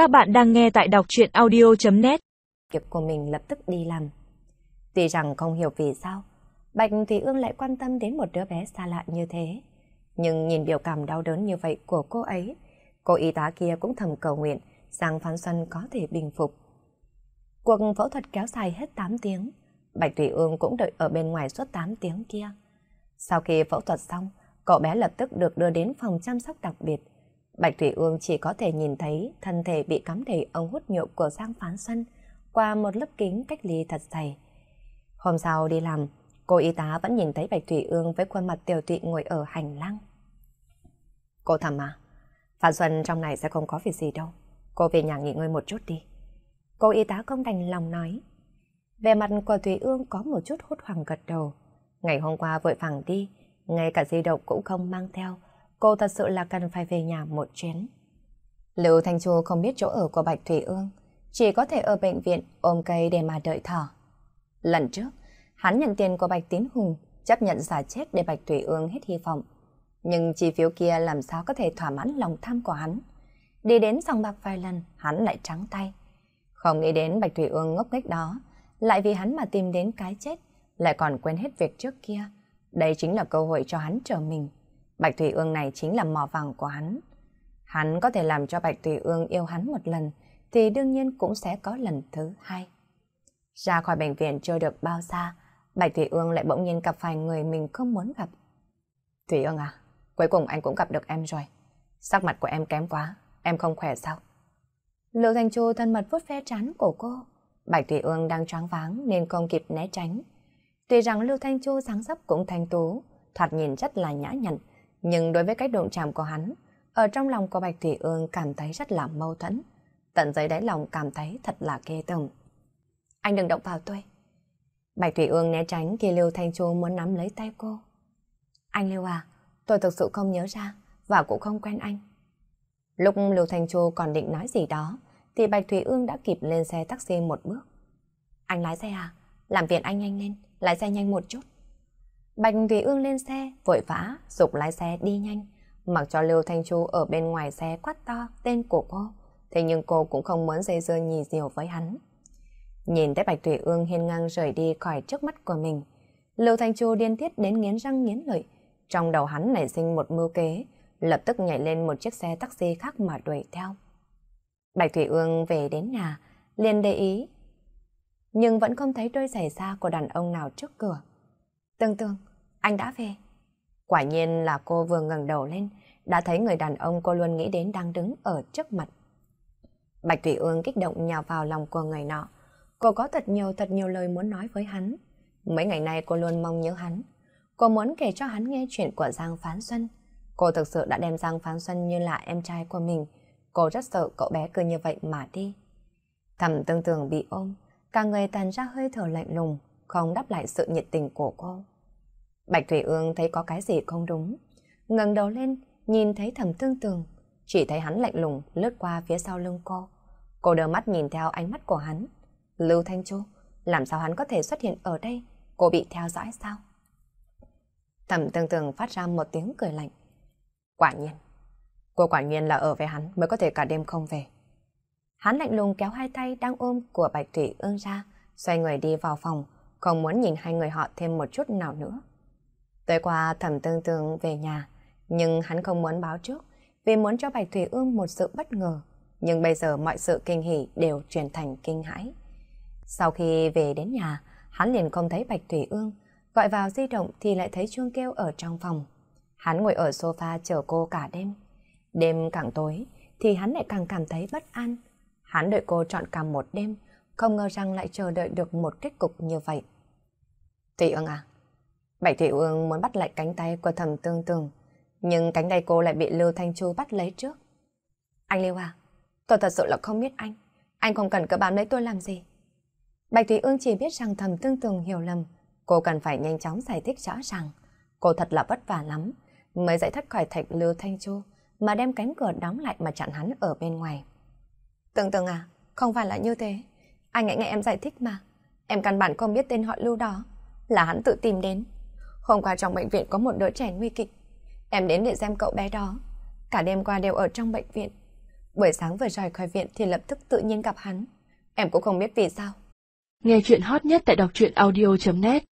Các bạn đang nghe tại đọc chuyện audio.net Việc của mình lập tức đi làm. Tuy rằng không hiểu vì sao, Bạch Thủy Ương lại quan tâm đến một đứa bé xa lạ như thế. Nhưng nhìn biểu cảm đau đớn như vậy của cô ấy, cô y tá kia cũng thầm cầu nguyện rằng phan Xuân có thể bình phục. Cuộc phẫu thuật kéo dài hết 8 tiếng, Bạch Thủy Ương cũng đợi ở bên ngoài suốt 8 tiếng kia. Sau khi phẫu thuật xong, cậu bé lập tức được đưa đến phòng chăm sóc đặc biệt. Bạch Thủy Ương chỉ có thể nhìn thấy thân thể bị cắm đầy ống hút nhựa của Giang Phán Xuân qua một lớp kính cách ly thật dày. Hôm sau đi làm, cô y tá vẫn nhìn thấy Bạch Thủy Ương với khuôn mặt tiểu tụy ngồi ở hành lang. Cô thầm à, Phán Xuân trong này sẽ không có việc gì đâu. Cô về nhà nghỉ ngơi một chút đi. Cô y tá không đành lòng nói. Về mặt của Thủy Ương có một chút hốt hoảng gật đầu. Ngày hôm qua vội vàng đi, ngay cả di động cũng không mang theo. Cô thật sự là cần phải về nhà một chuyến. Lưu Thanh Chu không biết chỗ ở của Bạch Thủy Ương, chỉ có thể ở bệnh viện ôm cây để mà đợi thở. Lần trước, hắn nhận tiền của Bạch Tín Hùng, chấp nhận giả chết để Bạch Thủy Ương hết hy vọng. Nhưng chi phiếu kia làm sao có thể thỏa mãn lòng tham của hắn. Đi đến sòng bạc vài lần, hắn lại trắng tay. Không nghĩ đến Bạch Thủy Ương ngốc nghếch đó, lại vì hắn mà tìm đến cái chết, lại còn quên hết việc trước kia. Đây chính là cơ hội cho hắn trở mình. Bạch Thủy Ương này chính là mỏ vàng của hắn. Hắn có thể làm cho Bạch Thủy Ương yêu hắn một lần, thì đương nhiên cũng sẽ có lần thứ hai. Ra khỏi bệnh viện chưa được bao xa, Bạch Thủy Ương lại bỗng nhiên gặp phải người mình không muốn gặp. Thủy Ương à, cuối cùng anh cũng gặp được em rồi. Sắc mặt của em kém quá, em không khỏe sao? Lưu thanh Chu thân mật vuốt ve trán của cô. Bạch Thủy Ương đang choáng váng nên không kịp né tránh. Tuy rằng Lưu Thanh Chu sáng sấp cũng thanh tú, thoạt nhìn rất là nhã nhặn, nhưng đối với cách động chạm của hắn, ở trong lòng của Bạch Thủy Ương cảm thấy rất là mâu thuẫn. Tận dưới đáy lòng cảm thấy thật là ghê tởm. Anh đừng động vào tôi. Bạch Thủy Ương né tránh khi Lưu Thanh Chu muốn nắm lấy tay cô. Anh Lưu à, tôi thực sự không nhớ ra và cũng không quen anh. Lúc Lưu Thanh Chu còn định nói gì đó, thì Bạch Thủy Ương đã kịp lên xe taxi một bước. Anh lái xe à? Làm việc anh nhanh lên, lái xe nhanh một chút. Bạch Thủy Ương lên xe, vội vã, dục lái xe đi nhanh, mặc cho Lưu Thanh Chu ở bên ngoài xe quát to tên của cô. Thế nhưng cô cũng không muốn dây dưa nhì diều với hắn. Nhìn thấy Bạch Thủy Ương hiên ngang rời đi khỏi trước mắt của mình, Lưu Thanh Chu điên tiết đến nghiến răng nghiến lợi. Trong đầu hắn nảy sinh một mưu kế, lập tức nhảy lên một chiếc xe taxi khác mà đuổi theo. Bạch Thủy Ương về đến nhà, liền để ý, nhưng vẫn không thấy đôi giày da của đàn ông nào trước cửa. Tương tương, anh đã về. Quả nhiên là cô vừa ngẩng đầu lên, đã thấy người đàn ông cô luôn nghĩ đến đang đứng ở trước mặt. Bạch Thủy Ương kích động nhào vào lòng của người nọ. Cô có thật nhiều thật nhiều lời muốn nói với hắn. Mấy ngày nay cô luôn mong nhớ hắn. Cô muốn kể cho hắn nghe chuyện của Giang Phán Xuân. Cô thực sự đã đem Giang Phán Xuân như là em trai của mình. Cô rất sợ cậu bé cứ như vậy mà đi. Thầm tương tường bị ôm, cả người tàn ra hơi thở lạnh lùng, không đáp lại sự nhiệt tình của cô. Bạch Thủy Ương thấy có cái gì không đúng. ngẩng đầu lên, nhìn thấy thầm tương tường, chỉ thấy hắn lạnh lùng lướt qua phía sau lưng cô. Cô đờ mắt nhìn theo ánh mắt của hắn. Lưu Thanh Chu, làm sao hắn có thể xuất hiện ở đây? Cô bị theo dõi sao? Thẩm tương tường phát ra một tiếng cười lạnh. Quả nhiên, cô quả nhiên là ở với hắn mới có thể cả đêm không về. Hắn lạnh lùng kéo hai tay đang ôm của Bạch Thủy ương ra, xoay người đi vào phòng, không muốn nhìn hai người họ thêm một chút nào nữa. Tới qua thẩm tương tương về nhà, nhưng hắn không muốn báo trước, vì muốn cho Bạch Thủy ương một sự bất ngờ. Nhưng bây giờ mọi sự kinh hỉ đều chuyển thành kinh hãi. Sau khi về đến nhà, hắn liền không thấy Bạch Thủy ương, gọi vào di động thì lại thấy chuông kêu ở trong phòng. Hắn ngồi ở sofa chờ cô cả đêm. Đêm càng tối thì hắn lại càng cảm thấy bất an. Hắn đợi cô chọn cả một đêm, không ngờ rằng lại chờ đợi được một kết cục như vậy. Thủy ương à? Bạch Thủy ương muốn bắt lại cánh tay của thầm tương tường, nhưng cánh tay cô lại bị Lưu Thanh Chu bắt lấy trước. Anh Lưu à, tôi thật sự là không biết anh. Anh không cần cơ bám lấy tôi làm gì. Bạch Thủy ương chỉ biết rằng thầm tương tường hiểu lầm. Cô cần phải nhanh chóng giải thích rõ ràng. Cô thật là vất vả lắm, mới giải thoát khỏi thạch Lưu Thanh Chu, mà đem cánh cửa đóng lại mà chặn hắn ở bên ngoài. Tương Tường à, không phải là như thế. Anh hãy nghe em giải thích mà. Em căn bản không biết tên họ Lưu đó. Là hắn tự tìm đến. Hôm qua trong bệnh viện có một đứa trẻ nguy kịch. Em đến để xem cậu bé đó. Cả đêm qua đều ở trong bệnh viện. Buổi sáng vừa rời khỏi viện thì lập tức tự nhiên gặp hắn. Em cũng không biết vì sao. Nghe chuyện hot nhất tại đọc truyện audio.net